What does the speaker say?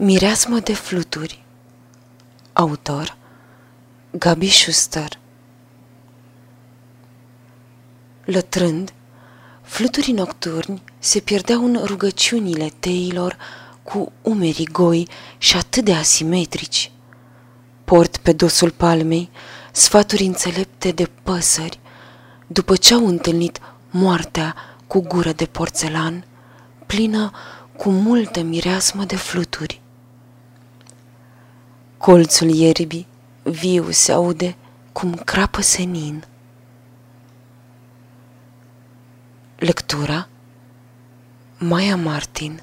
Mireasmă de fluturi Autor Gabi Schuster Lătrând, fluturii nocturni se pierdeau în rugăciunile teilor cu umerii goi și atât de asimetrici. Port pe dosul palmei sfaturi înțelepte de păsări, după ce au întâlnit moartea cu gură de porțelan, plină cu multă mireasmă de fluturi. Colțul ierbii viu se aude cum crapă senin. Lectura Maia Martin